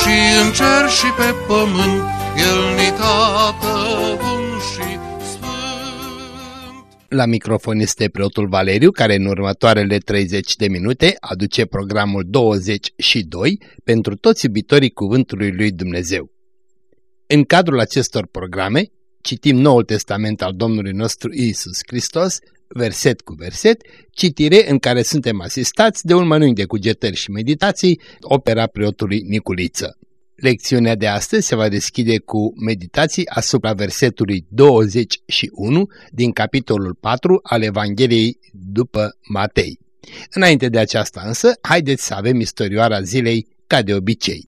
și în cer și pe pământ, El ni tată bun și sfânt. La microfon este preotul Valeriu, care în următoarele 30 de minute aduce programul 22 pentru toți iubitorii Cuvântului Lui Dumnezeu. În cadrul acestor programe, citim Noul Testament al Domnului nostru Isus Hristos, verset cu verset, citire în care suntem asistați de un mănânc de cugetări și meditații, opera preotului Niculiță. Lecțiunea de astăzi se va deschide cu meditații asupra versetului 21 din capitolul 4 al Evangheliei după Matei. Înainte de aceasta însă, haideți să avem istorioara zilei ca de obicei.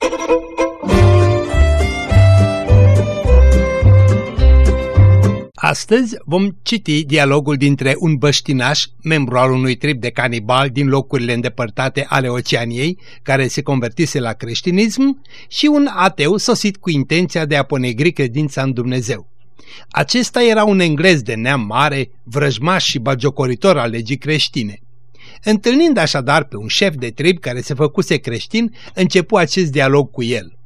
Astăzi vom citi dialogul dintre un băștinaș, membru al unui trib de canibal din locurile îndepărtate ale Oceaniei, care se convertise la creștinism, și un ateu sosit cu intenția de a ponegri credința în Dumnezeu. Acesta era un englez de neam mare, vrăjmaș și bagiocoritor al legii creștine. Întâlnind așadar pe un șef de trib care se făcuse creștin, începu acest dialog cu el –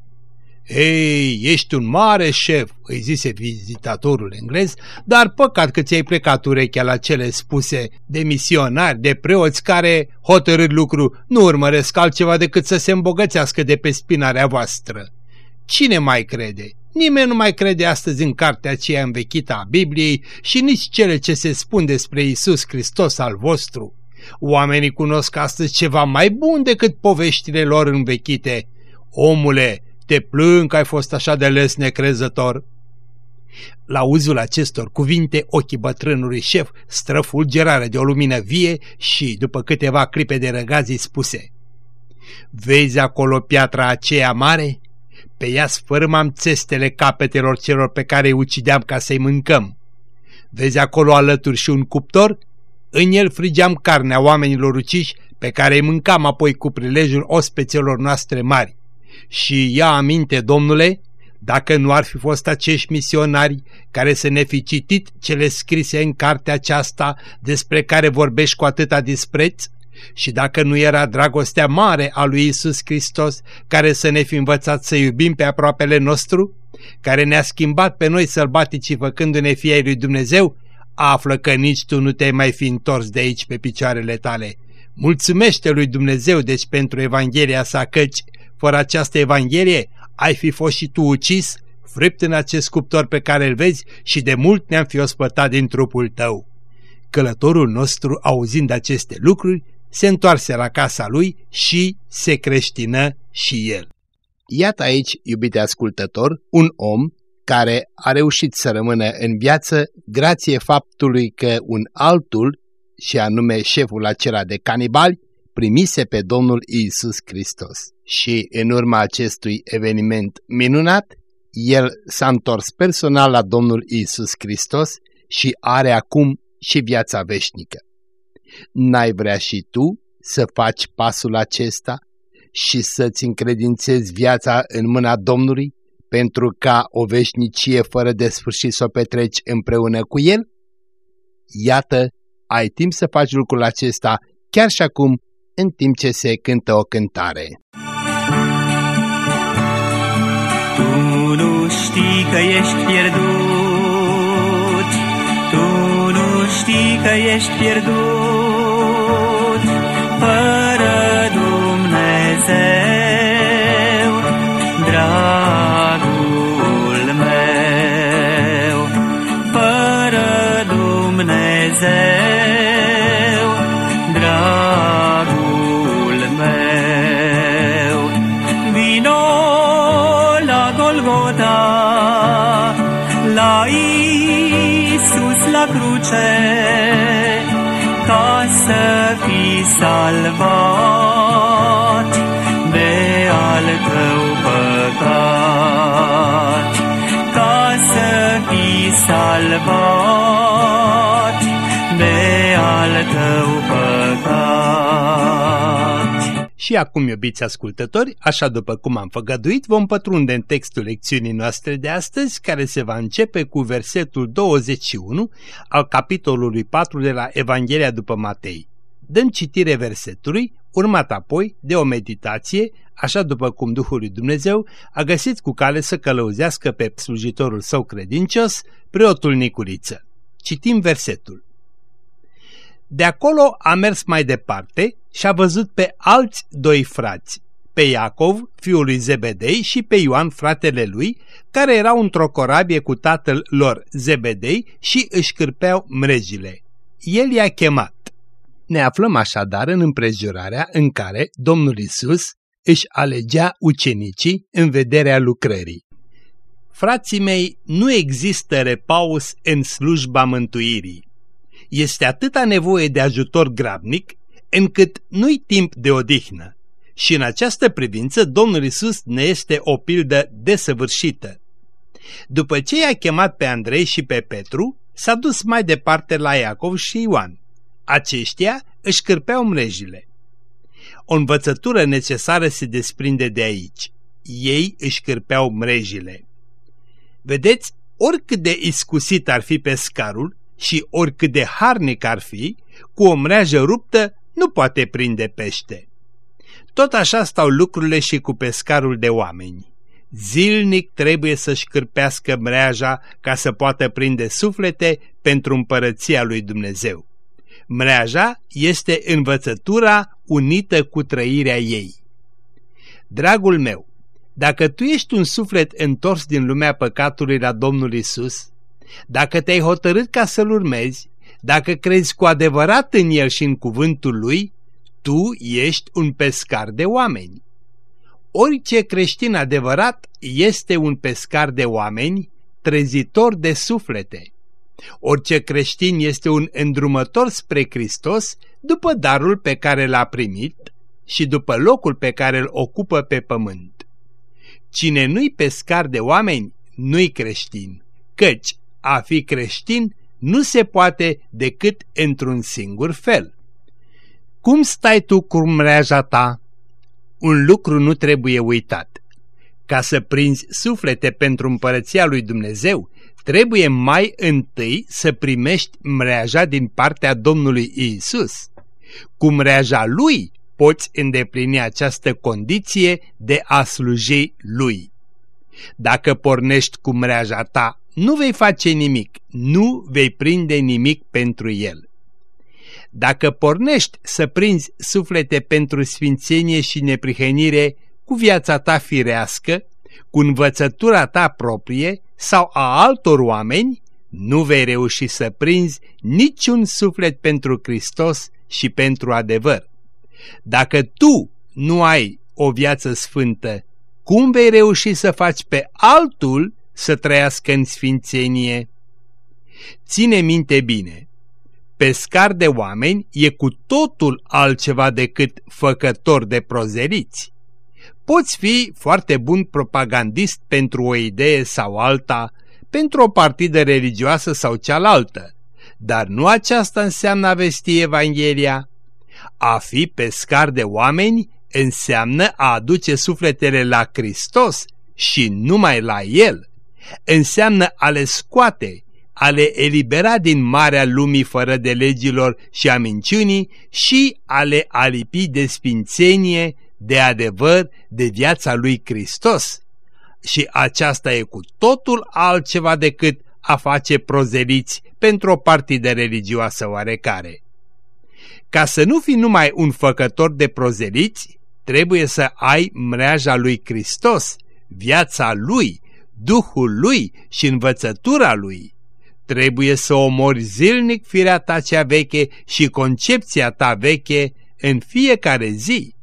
ei, ești un mare șef, îi zise vizitatorul englez, dar păcat că ți-ai plecat urechea la cele spuse de misionari, de preoți care, hotărât lucru, nu urmăresc altceva decât să se îmbogățească de pe spinarea voastră. Cine mai crede? Nimeni nu mai crede astăzi în cartea aceea învechită a Bibliei și nici cele ce se spun despre Isus Hristos al vostru. Oamenii cunosc astăzi ceva mai bun decât poveștile lor învechite. Omule, te plâng că ai fost așa de les necrezător. La uzul acestor cuvinte, ochii bătrânului șef străfulgerare de o lumină vie și, după câteva clipe de răgazii, spuse Vezi acolo piatra aceea mare? Pe ea sfârmam țestele capetelor celor pe care îi ucideam ca să-i mâncăm. Vezi acolo alături și un cuptor? În el frigeam carnea oamenilor uciși pe care îi mâncam apoi cu prilejul ospețelor noastre mari. Și ia aminte, domnule, dacă nu ar fi fost acești misionari care să ne fi citit cele scrise în cartea aceasta despre care vorbești cu atâta dispreț, și dacă nu era dragostea mare a lui Isus Hristos care să ne fi învățat să iubim pe aproapele nostru, care ne-a schimbat pe noi sălbaticii făcându-ne fiei lui Dumnezeu, află că nici tu nu te mai fi întors de aici pe picioarele tale. Mulțumește lui Dumnezeu deci pentru Evanghelia sa căci fără această Evanghelie, ai fi fost și tu ucis, fript în acest cuptor pe care îl vezi și de mult ne-am fi ospătat din trupul tău. Călătorul nostru, auzind aceste lucruri, se întoarse la casa lui și se creștină și el. Iată aici, iubite ascultător, un om care a reușit să rămână în viață grație faptului că un altul, și anume șeful acela de canibali, primise pe Domnul Isus Hristos. Și în urma acestui eveniment minunat, el s-a întors personal la Domnul Isus Hristos și are acum și viața veșnică. N-ai vrea și tu să faci pasul acesta și să-ți încredințezi viața în mâna Domnului pentru ca o veșnicie fără de sfârșit să o petreci împreună cu El? Iată, ai timp să faci lucrul acesta chiar și acum în timp ce se cântă o cântare. Tu nu știi că ești pierdut, Tu nu știi că ești pierdut, Fără Dumnezeu, salvat de al tău păcat. ca să fii salvat de al tău păcat. Și acum, iubiți ascultători, așa după cum am făgăduit, vom pătrunde în textul lecțiunii noastre de astăzi, care se va începe cu versetul 21 al capitolului 4 de la Evanghelia după Matei. Dăm citire versetului, urmat apoi de o meditație, așa după cum Duhul lui Dumnezeu a găsit cu cale să călăuzească pe slujitorul său credincios, preotul Nicuriță. Citim versetul. De acolo a mers mai departe și a văzut pe alți doi frați, pe Iacov, fiul lui Zebedei, și pe Ioan, fratele lui, care erau într-o corabie cu tatăl lor, Zebedei, și își cârpeau mrejile. El i-a chemat. Ne aflăm așadar în împrejurarea în care Domnul Isus își alegea ucenicii în vederea lucrării. Frații mei, nu există repaus în slujba mântuirii. Este atâta nevoie de ajutor grabnic încât nu-i timp de odihnă. Și în această privință Domnul Isus ne este o pildă desăvârșită. După ce i-a chemat pe Andrei și pe Petru, s-a dus mai departe la Iacov și Ioan. Aceștia își cârpeau mrejile. O învățătură necesară se desprinde de aici. Ei își cârpeau mrejile. Vedeți, oricât de iscusit ar fi pescarul și oricât de harnic ar fi, cu o mreajă ruptă nu poate prinde pește. Tot așa stau lucrurile și cu pescarul de oameni. Zilnic trebuie să-și cârpească mreaja ca să poată prinde suflete pentru împărăția lui Dumnezeu. Mreaja este învățătura unită cu trăirea ei. Dragul meu, dacă tu ești un suflet întors din lumea păcatului la Domnul Isus, dacă te-ai hotărât ca să-L urmezi, dacă crezi cu adevărat în El și în cuvântul Lui, tu ești un pescar de oameni. Orice creștin adevărat este un pescar de oameni, trezitor de suflete. Orice creștin este un îndrumător spre Hristos după darul pe care l-a primit și după locul pe care îl ocupă pe pământ. Cine nu-i pescar de oameni, nu-i creștin, căci a fi creștin nu se poate decât într-un singur fel. Cum stai tu cu mreaja ta? Un lucru nu trebuie uitat. Ca să prinzi suflete pentru împărăția lui Dumnezeu, trebuie mai întâi să primești mreaja din partea Domnului Isus. Cu mreaja Lui poți îndeplini această condiție de a sluji Lui. Dacă pornești cu mreaja ta, nu vei face nimic, nu vei prinde nimic pentru El. Dacă pornești să prinzi suflete pentru sfințenie și neprihănire cu viața ta firească, cu învățătura ta proprie sau a altor oameni, nu vei reuși să prinzi niciun suflet pentru Hristos și pentru adevăr. Dacă tu nu ai o viață sfântă, cum vei reuși să faci pe altul să trăiască în sfințenie? Ține minte bine, pescar de oameni e cu totul altceva decât făcător de prozeliți. Poți fi foarte bun propagandist pentru o idee sau alta, pentru o partidă religioasă sau cealaltă, dar nu aceasta înseamnă a vesti Evanghelia. A fi pescar de oameni înseamnă a aduce sufletele la Hristos și numai la El. Înseamnă a le scoate, a le elibera din marea lumii fără de legilor și a minciunii și a le alipi de sfințenie, de adevăr, de viața lui Hristos. Și aceasta e cu totul altceva decât a face prozeliți pentru o partidă religioasă oarecare. Ca să nu fii numai un făcător de prozeliți, trebuie să ai mreaja lui Hristos, viața lui, Duhul lui și învățătura lui. Trebuie să omori zilnic firea ta cea veche și concepția ta veche în fiecare zi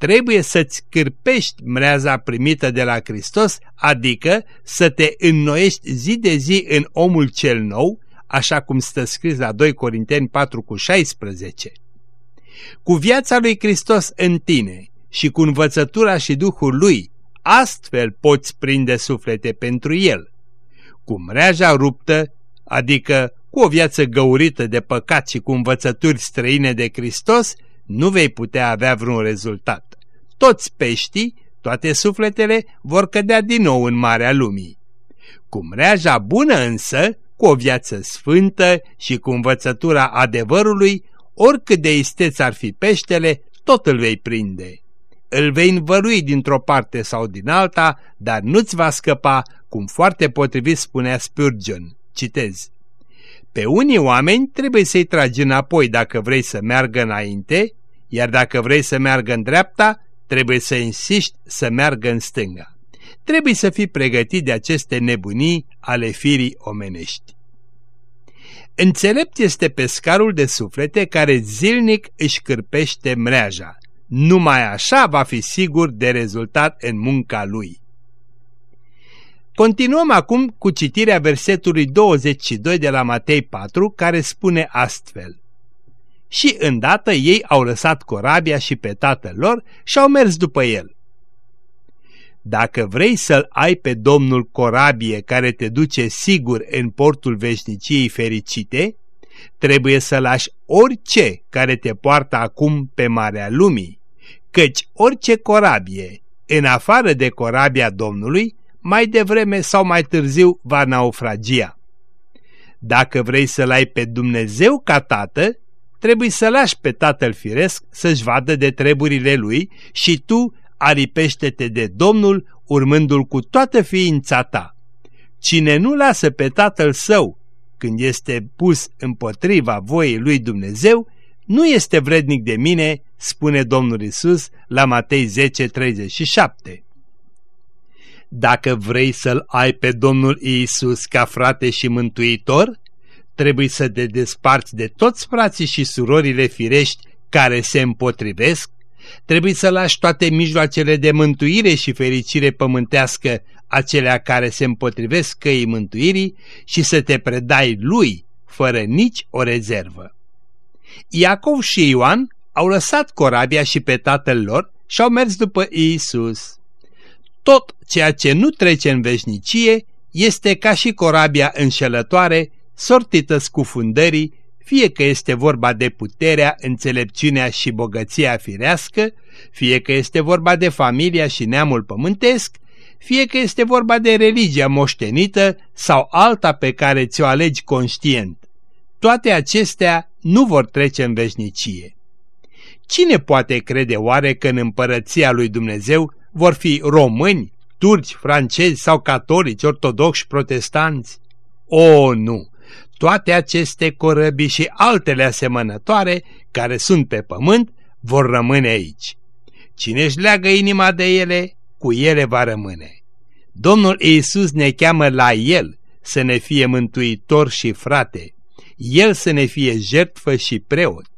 trebuie să-ți cârpești mreaza primită de la Hristos, adică să te înnoiești zi de zi în omul cel nou, așa cum stă scris la 2 Corinteni 4 cu 16. Cu viața lui Hristos în tine și cu învățătura și Duhul lui, astfel poți prinde suflete pentru el. Cu mreaja ruptă, adică cu o viață găurită de păcat și cu învățături străine de Hristos, nu vei putea avea vreun rezultat. Toți peștii, toate sufletele, vor cădea din nou în marea lumii. Cu mreaja bună însă, cu o viață sfântă și cu învățătura adevărului, oricât de isteț ar fi peștele, tot îl vei prinde. Îl vei învărui dintr-o parte sau din alta, dar nu-ți va scăpa, cum foarte potrivit spunea Spurgeon. Citez. Pe unii oameni trebuie să-i tragi înapoi dacă vrei să meargă înainte, iar dacă vrei să meargă în dreapta, trebuie să insiști să meargă în stânga. Trebuie să fii pregătit de aceste nebunii ale firii omenești. Înțelept este pescarul de suflete care zilnic își cârpește mreaja. Numai așa va fi sigur de rezultat în munca lui. Continuăm acum cu citirea versetului 22 de la Matei 4, care spune astfel. Și îndată ei au lăsat corabia și pe tatăl lor și au mers după el. Dacă vrei să-l ai pe Domnul corabie care te duce sigur în portul veșniciei fericite, trebuie să lași orice care te poartă acum pe marea lumii, căci orice corabie, în afară de corabia Domnului, mai devreme sau mai târziu va naufragia. Dacă vrei să-L ai pe Dumnezeu ca tată, trebuie să lași pe tatăl firesc să-și vadă de treburile lui și tu aripește-te de Domnul urmându-l cu toată ființa ta. Cine nu lasă pe tatăl său când este pus împotriva voii lui Dumnezeu, nu este vrednic de mine, spune Domnul Isus la Matei 10:37. Dacă vrei să-L ai pe Domnul Isus ca frate și mântuitor, trebuie să te desparți de toți frații și surorile firești care se împotrivesc, trebuie să lași toate mijloacele de mântuire și fericire pământească, acelea care se împotrivesc căii mântuirii și să te predai lui, fără nici o rezervă. Iacov și Ioan au lăsat corabia și pe tatăl lor și au mers după Iisus. Tot ceea ce nu trece în veșnicie este ca și corabia înșelătoare, sortită scufundării, fie că este vorba de puterea, înțelepciunea și bogăția firească, fie că este vorba de familia și neamul pământesc, fie că este vorba de religia moștenită sau alta pe care ți-o alegi conștient. Toate acestea nu vor trece în veșnicie. Cine poate crede oare că în împărăția lui Dumnezeu vor fi români, turci, francezi sau catolici, ortodoxi, protestanți? O, nu! Toate aceste corăbii și altele asemănătoare care sunt pe pământ vor rămâne aici. Cine își leagă inima de ele, cu ele va rămâne. Domnul Iisus ne cheamă la El să ne fie mântuitor și frate, El să ne fie jertfă și preot.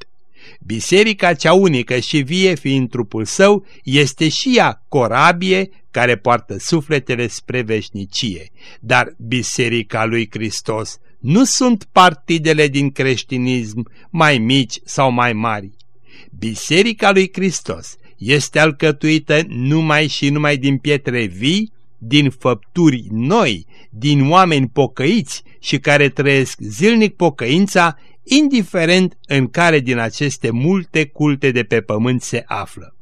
Biserica cea unică și vie fiind trupul său, este și ea corabie care poartă sufletele spre veșnicie. Dar Biserica lui Hristos nu sunt partidele din creștinism mai mici sau mai mari. Biserica lui Hristos este alcătuită numai și numai din pietre vii, din făpturi noi, din oameni pocăiți și care trăiesc zilnic pocăința, indiferent în care din aceste multe culte de pe pământ se află.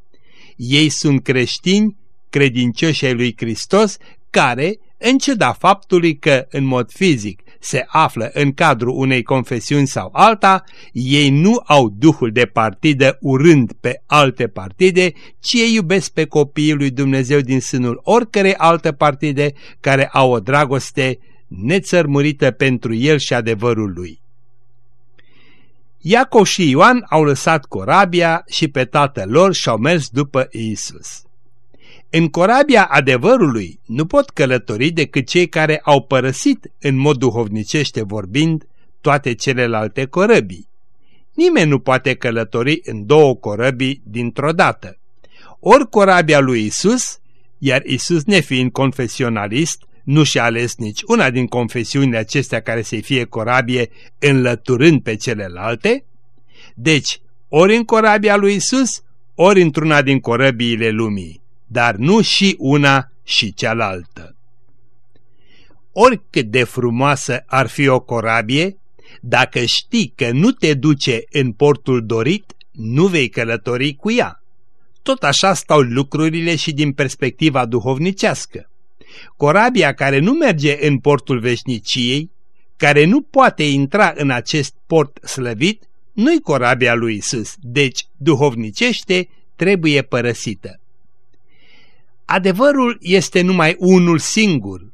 Ei sunt creștini, credincioși ai lui Hristos, care, în ciuda faptului că, în mod fizic, se află în cadrul unei confesiuni sau alta, ei nu au duhul de partidă urând pe alte partide, ci ei iubesc pe copiii lui Dumnezeu din sânul oricărei alte partide care au o dragoste nețărmurită pentru el și adevărul lui. Iacov și Ioan au lăsat corabia și pe tatăl lor și-au mers după Isus. În corabia adevărului nu pot călători decât cei care au părăsit, în mod duhovnicește vorbind, toate celelalte corăbii. Nimeni nu poate călători în două corăbii dintr-o dată. Ori corabia lui Isus, iar Isus nefiind confesionalist, nu și-a ales nici una din confesiunile acestea care să fie corabie înlăturând pe celelalte, deci ori în corabia lui Isus, ori într-una din corăbiile lumii dar nu și una și cealaltă. Oricât de frumoasă ar fi o corabie, dacă știi că nu te duce în portul dorit, nu vei călători cu ea. Tot așa stau lucrurile și din perspectiva duhovnicească. Corabia care nu merge în portul veșniciei, care nu poate intra în acest port slăvit, nu-i corabia lui Isus, deci duhovnicește trebuie părăsită. Adevărul este numai unul singur.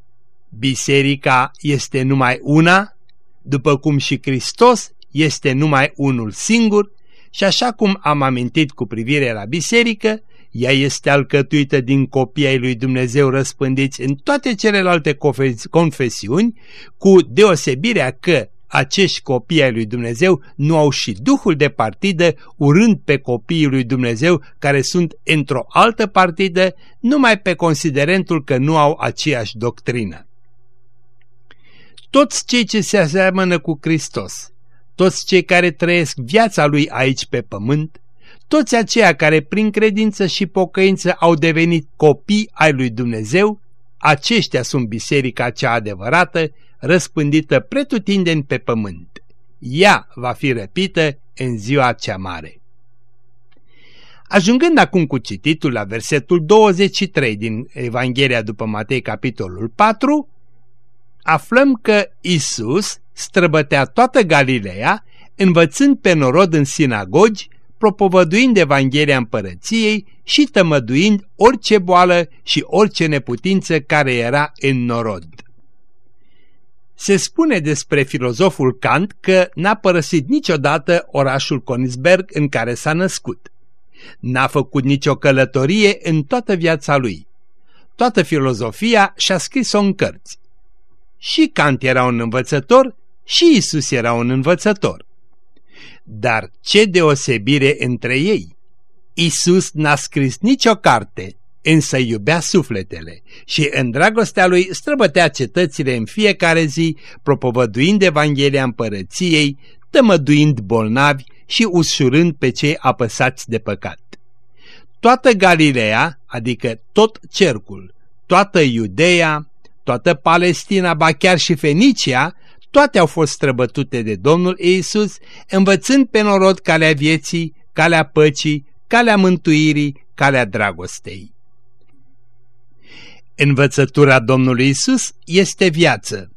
Biserica este numai una, după cum și Hristos este numai unul singur și așa cum am amintit cu privire la biserică, ea este alcătuită din copii ai lui Dumnezeu răspândiți în toate celelalte confesiuni, cu deosebirea că acești copii ai lui Dumnezeu nu au și duhul de partidă, urând pe copiii lui Dumnezeu care sunt într-o altă partidă, numai pe considerentul că nu au aceeași doctrină. Toți cei ce se aseamănă cu Hristos, toți cei care trăiesc viața lui aici pe pământ, toți aceia care prin credință și pocăință au devenit copii ai lui Dumnezeu, aceștia sunt biserica cea adevărată, răspândită pretutindeni pe pământ. Ea va fi răpită în ziua cea mare. Ajungând acum cu cititul la versetul 23 din Evanghelia după Matei capitolul 4, aflăm că Isus străbătea toată Galileea, învățând pe norod în sinagogi, propovăduind Evanghelia împărăției și tămăduind orice boală și orice neputință care era în norod. Se spune despre filozoful Kant că n-a părăsit niciodată orașul Königsberg în care s-a născut. N-a făcut nicio călătorie în toată viața lui. Toată filozofia și-a scris-o în cărți. Și Kant era un învățător și Isus era un învățător. Dar ce deosebire între ei! Isus n-a scris nicio carte, însă iubea sufletele și în dragostea lui străbătea cetățile în fiecare zi, propovăduind Evanghelia împărăției, tămăduind bolnavi și ușurând pe cei apăsați de păcat. Toată Galileea, adică tot cercul, toată Iudeea, toată Palestina, ba chiar și Fenicia, toate au fost străbătute de Domnul Iisus, învățând pe norod calea vieții, calea păcii, calea mântuirii, calea dragostei. Învățătura Domnului Isus este viață.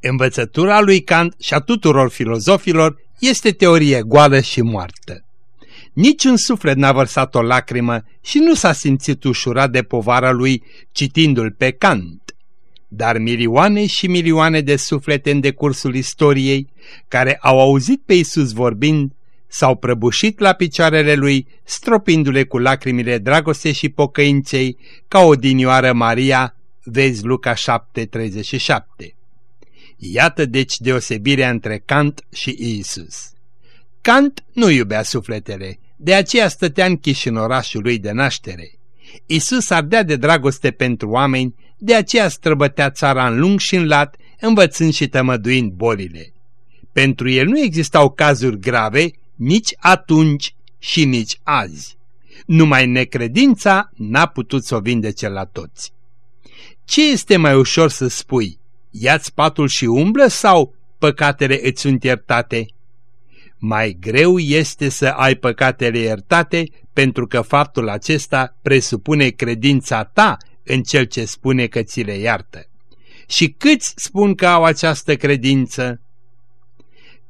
Învățătura lui Kant și a tuturor filozofilor este teorie goală și moartă. Niciun suflet n-a vărsat o lacrimă și nu s-a simțit ușurat de povara lui citindu-l pe Kant dar milioane și milioane de suflete în decursul istoriei, care au auzit pe Isus vorbind, s-au prăbușit la picioarele lui, stropindu-le cu lacrimile dragoste și pocăinței, ca o dinioară Maria, vezi Luca 7:37. Iată deci deosebirea între Kant și Isus. Kant nu iubea sufletele, de aceea stătea închis în orașul lui de naștere. Isus ardea de dragoste pentru oameni, de aceea străbătea țara în lung și în lat, învățând și tămăduind bolile. Pentru el nu existau cazuri grave nici atunci și nici azi. Numai necredința n-a putut să o vindece la toți. Ce este mai ușor să spui? Ia-ți patul și umblă sau păcatele îți sunt iertate? Mai greu este să ai păcatele iertate pentru că faptul acesta presupune credința ta în cel ce spune că ți le iartă. Și câți spun că au această credință?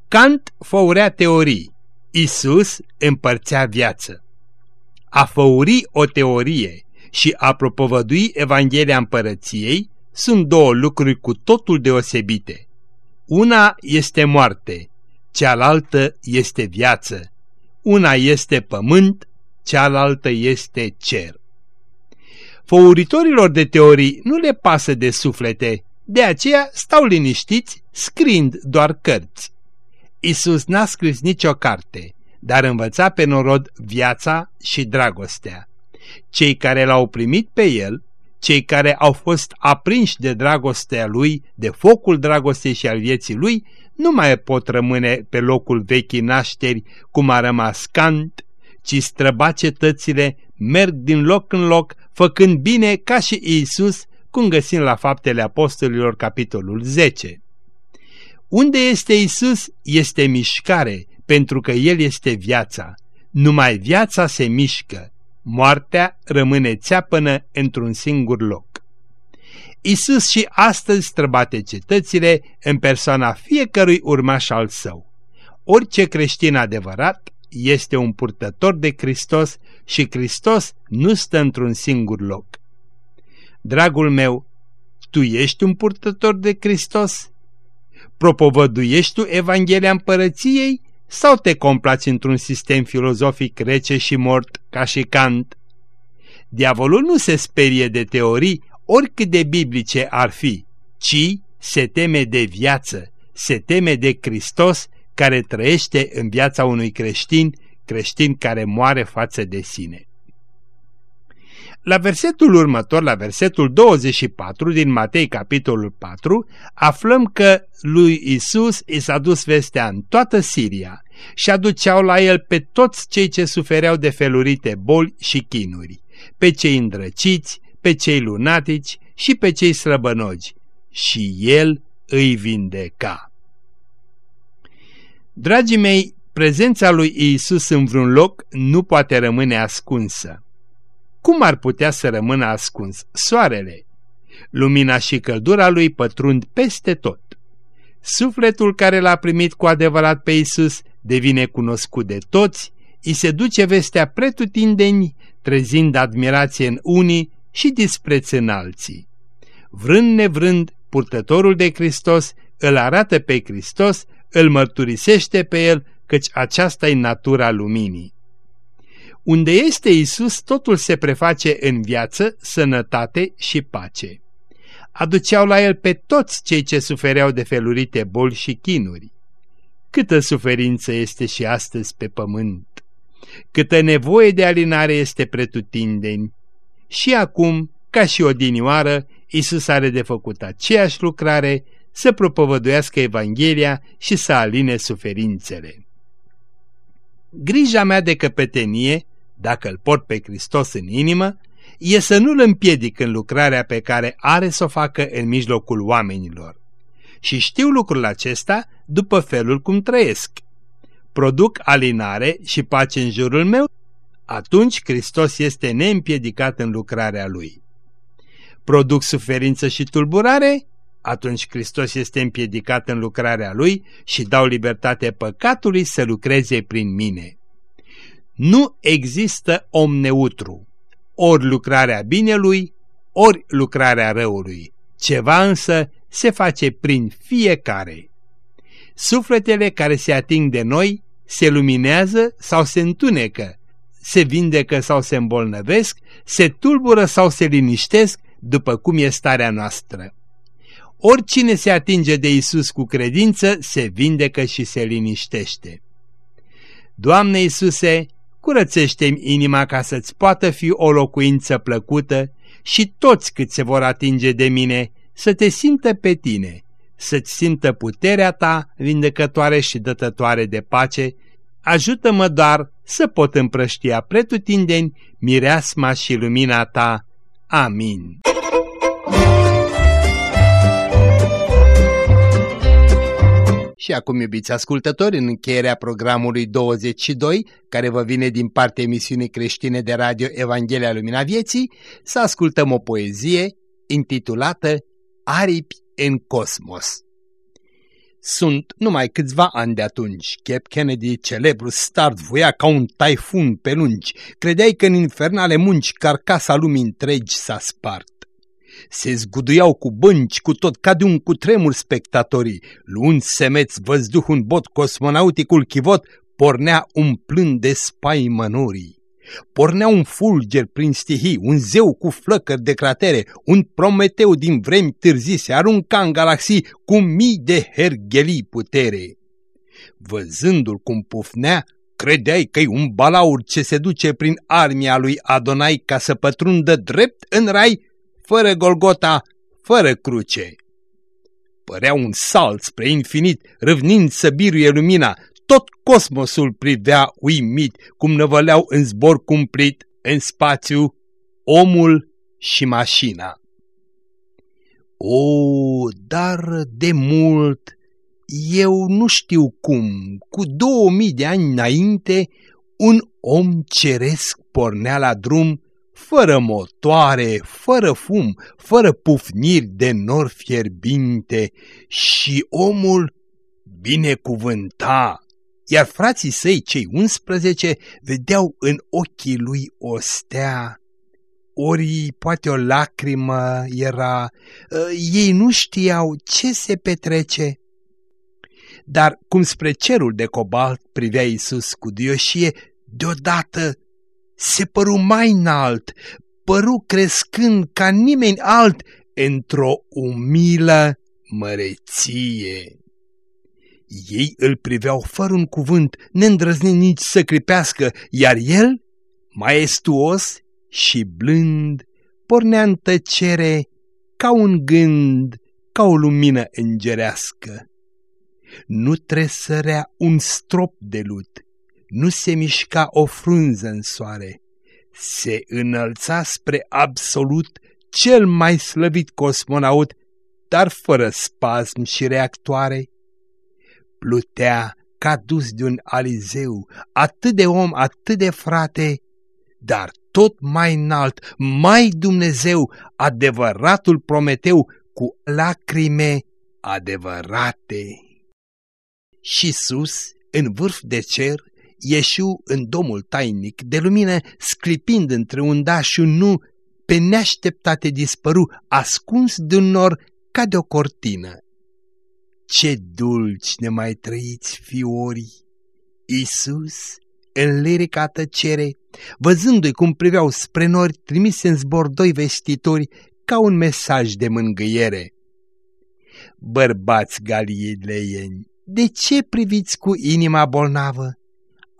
Kant făurea teorii, Isus împărțea viață. A făuri o teorie și a propovădui Evanghelia împărăției sunt două lucruri cu totul deosebite. Una este moarte, cealaltă este viață. Una este pământ, cealaltă este cer. Făuritorilor de teorii nu le pasă de suflete, de aceea stau liniștiți scrind doar cărți. Isus n-a scris nicio carte, dar învăța pe norod viața și dragostea. Cei care l-au primit pe el, cei care au fost aprinși de dragostea lui, de focul dragostei și al vieții lui, nu mai pot rămâne pe locul vechii nașteri, cum a rămas Kant, ci străba cetățile, merg din loc în loc, făcând bine ca și Iisus, cum găsim la Faptele Apostolilor, capitolul 10. Unde este Isus, este mișcare, pentru că El este viața. Numai viața se mișcă, moartea rămâne țeapănă într-un singur loc. Isus și astăzi străbate cetățile în persoana fiecărui urmaș al său. Orice creștin adevărat este un purtător de Hristos și Hristos nu stă într-un singur loc. Dragul meu, tu ești un purtător de Hristos? Propovăduiești tu Evanghelia Împărăției sau te complaci într-un sistem filozofic rece și mort ca și Kant? Diavolul nu se sperie de teorii oricât de biblice ar fi, ci se teme de viață, se teme de Hristos care trăiește în viața unui creștin, creștin care moare față de sine. La versetul următor, la versetul 24 din Matei capitolul 4, aflăm că lui Isus i s-a dus vestea în toată Siria și aduceau la el pe toți cei ce sufereau de felurite boli și chinuri, pe cei îndrăciți, pe cei lunatici și pe cei slăbănogi, și el îi vindeca. Dragii mei, prezența lui Isus în vreun loc nu poate rămâne ascunsă. Cum ar putea să rămână ascuns soarele? Lumina și căldura lui pătrund peste tot. Sufletul care l-a primit cu adevărat pe Isus devine cunoscut de toți, îi se duce vestea pretutindeni, trezind admirație în unii și dispreț în alții. Vrând nevrând, purtătorul de Hristos îl arată pe Hristos, îl mărturisește pe el, căci aceasta e natura luminii. Unde este Isus, totul se preface în viață, sănătate și pace. Aduceau la el pe toți cei ce sufereau de felurite boli și chinuri. Câtă suferință este și astăzi pe pământ! Câtă nevoie de alinare este pretutindeni! Și acum, ca și odinioară, Isus are de făcut aceeași lucrare, să propovăduiască Evanghelia și să aline suferințele. Grija mea de căpetenie, dacă îl port pe Hristos în inimă, e să nu-l împiedic în lucrarea pe care are să o facă în mijlocul oamenilor. Și știu lucrul acesta după felul cum trăiesc. Produc alinare și pace în jurul meu, atunci Hristos este neîmpiedicat în lucrarea Lui. Produc suferință și tulburare, atunci Hristos este împiedicat în lucrarea Lui și dau libertate păcatului să lucreze prin mine. Nu există om neutru, ori lucrarea binelui, ori lucrarea răului. Ceva însă se face prin fiecare. Sufletele care se ating de noi se luminează sau se întunecă, se vindecă sau se îmbolnăvesc, se tulbură sau se liniștesc, după cum e starea noastră. Oricine se atinge de Isus cu credință, se vindecă și se liniștește. Doamne Iisuse, curățește-mi inima ca să-ți poată fi o locuință plăcută și toți cât se vor atinge de mine să te simtă pe tine, să-ți simtă puterea ta vindecătoare și dătătoare de pace, ajută-mă doar să pot împrăștia pretutindeni mireasma și lumina ta. Amin. Și acum, iubiți ascultători, în încheierea programului 22, care vă vine din partea emisiunii creștine de radio Evanghelia Lumina Vieții, să ascultăm o poezie intitulată Aripi în cosmos. Sunt numai câțiva ani de atunci. Cap Kennedy, celebru start, voia ca un taifun pe lungi. Credeai că în infernale munci carcasa lumii întregi s-a spart. Se zguduiau cu bănci, cu tot ca de un cutremur spectatorii. Luând semeț văzduh un bot, cosmonauticul chivot pornea umplând de spaimănorii. Pornea un fulger prin stihii, un zeu cu flăcări de cratere, un prometeu din vremi târzii se arunca în galaxii cu mii de herghelii putere. Văzându-l cum pufnea, credeai că-i un balaur ce se duce prin armia lui Adonai ca să pătrundă drept în rai, fără Golgota, fără cruce. Părea un salt spre infinit, râvnind să biruie lumina, tot cosmosul privea uimit, cum năvăleau în zbor cumplit în spațiu omul și mașina. O, dar de mult, eu nu știu cum, cu două mii de ani înainte, un om ceresc pornea la drum fără motoare, fără fum, fără pufniri de nor fierbinte. Și omul binecuvânta, iar frații săi, cei 11, vedeau în ochii lui o stea, ori poate o lacrimă era, ă, ei nu știau ce se petrece. Dar cum spre cerul de cobalt privea Iisus cu dioșie, deodată se păru mai înalt, păru crescând ca nimeni alt într-o umilă măreție. Ei îl priveau fără un cuvânt, neîndrăznind nici să clipească, iar el, maestuos și blând, pornea în tăcere ca un gând, ca o lumină îngerească. Nu tresărea un strop de lut, nu se mișca o frunză în soare, se înălța spre absolut cel mai slăvit cosmonaut, dar fără spasm și reactoare. Plutea ca dus de un alizeu, atât de om, atât de frate, dar tot mai înalt, mai Dumnezeu, adevăratul Prometeu, cu lacrime adevărate. Și sus, în vârf de cer, ieșu în domul tainic de lumină, sclipind între un da și un nu, pe neașteptate dispăru, ascuns de un nor ca de o cortină. Ce dulci ne mai trăiți, fiorii! Iisus, în lirica tăcere, văzându-i cum priveau spre nori, trimise în zbor doi vestitori ca un mesaj de mângâiere. Bărbați galileieni, de ce priviți cu inima bolnavă?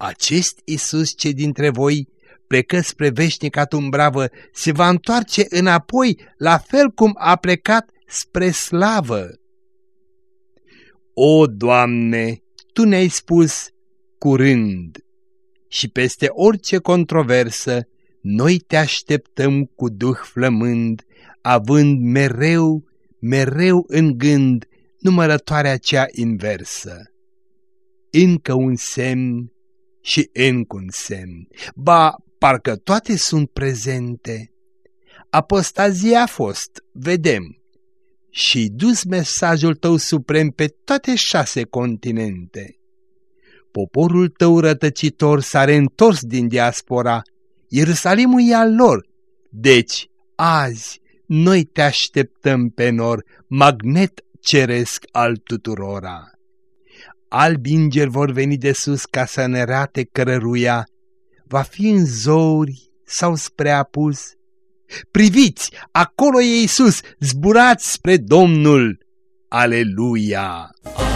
Acest Isus ce dintre voi plecă spre veșnica tumbravă se va întoarce înapoi la fel cum a plecat spre slavă. O, Doamne, Tu ne-ai spus curând și peste orice controversă noi te așteptăm cu duh flămând, având mereu, mereu în gând numărătoarea cea inversă. Încă un semn și încă un semn. Ba, parcă toate sunt prezente. Apostazia a fost, vedem, și dus mesajul tău suprem pe toate șase continente. Poporul tău rătăcitor s-a reîntors din diaspora, Ierusalimul e al lor, deci azi noi te așteptăm pe nor, magnet ceresc al tuturora albi îngeri vor veni de sus ca să ne rate cărăruia, va fi în zori sau spre apus. Priviți, acolo e Iisus, zburați spre Domnul! Aleluia! Aleluia!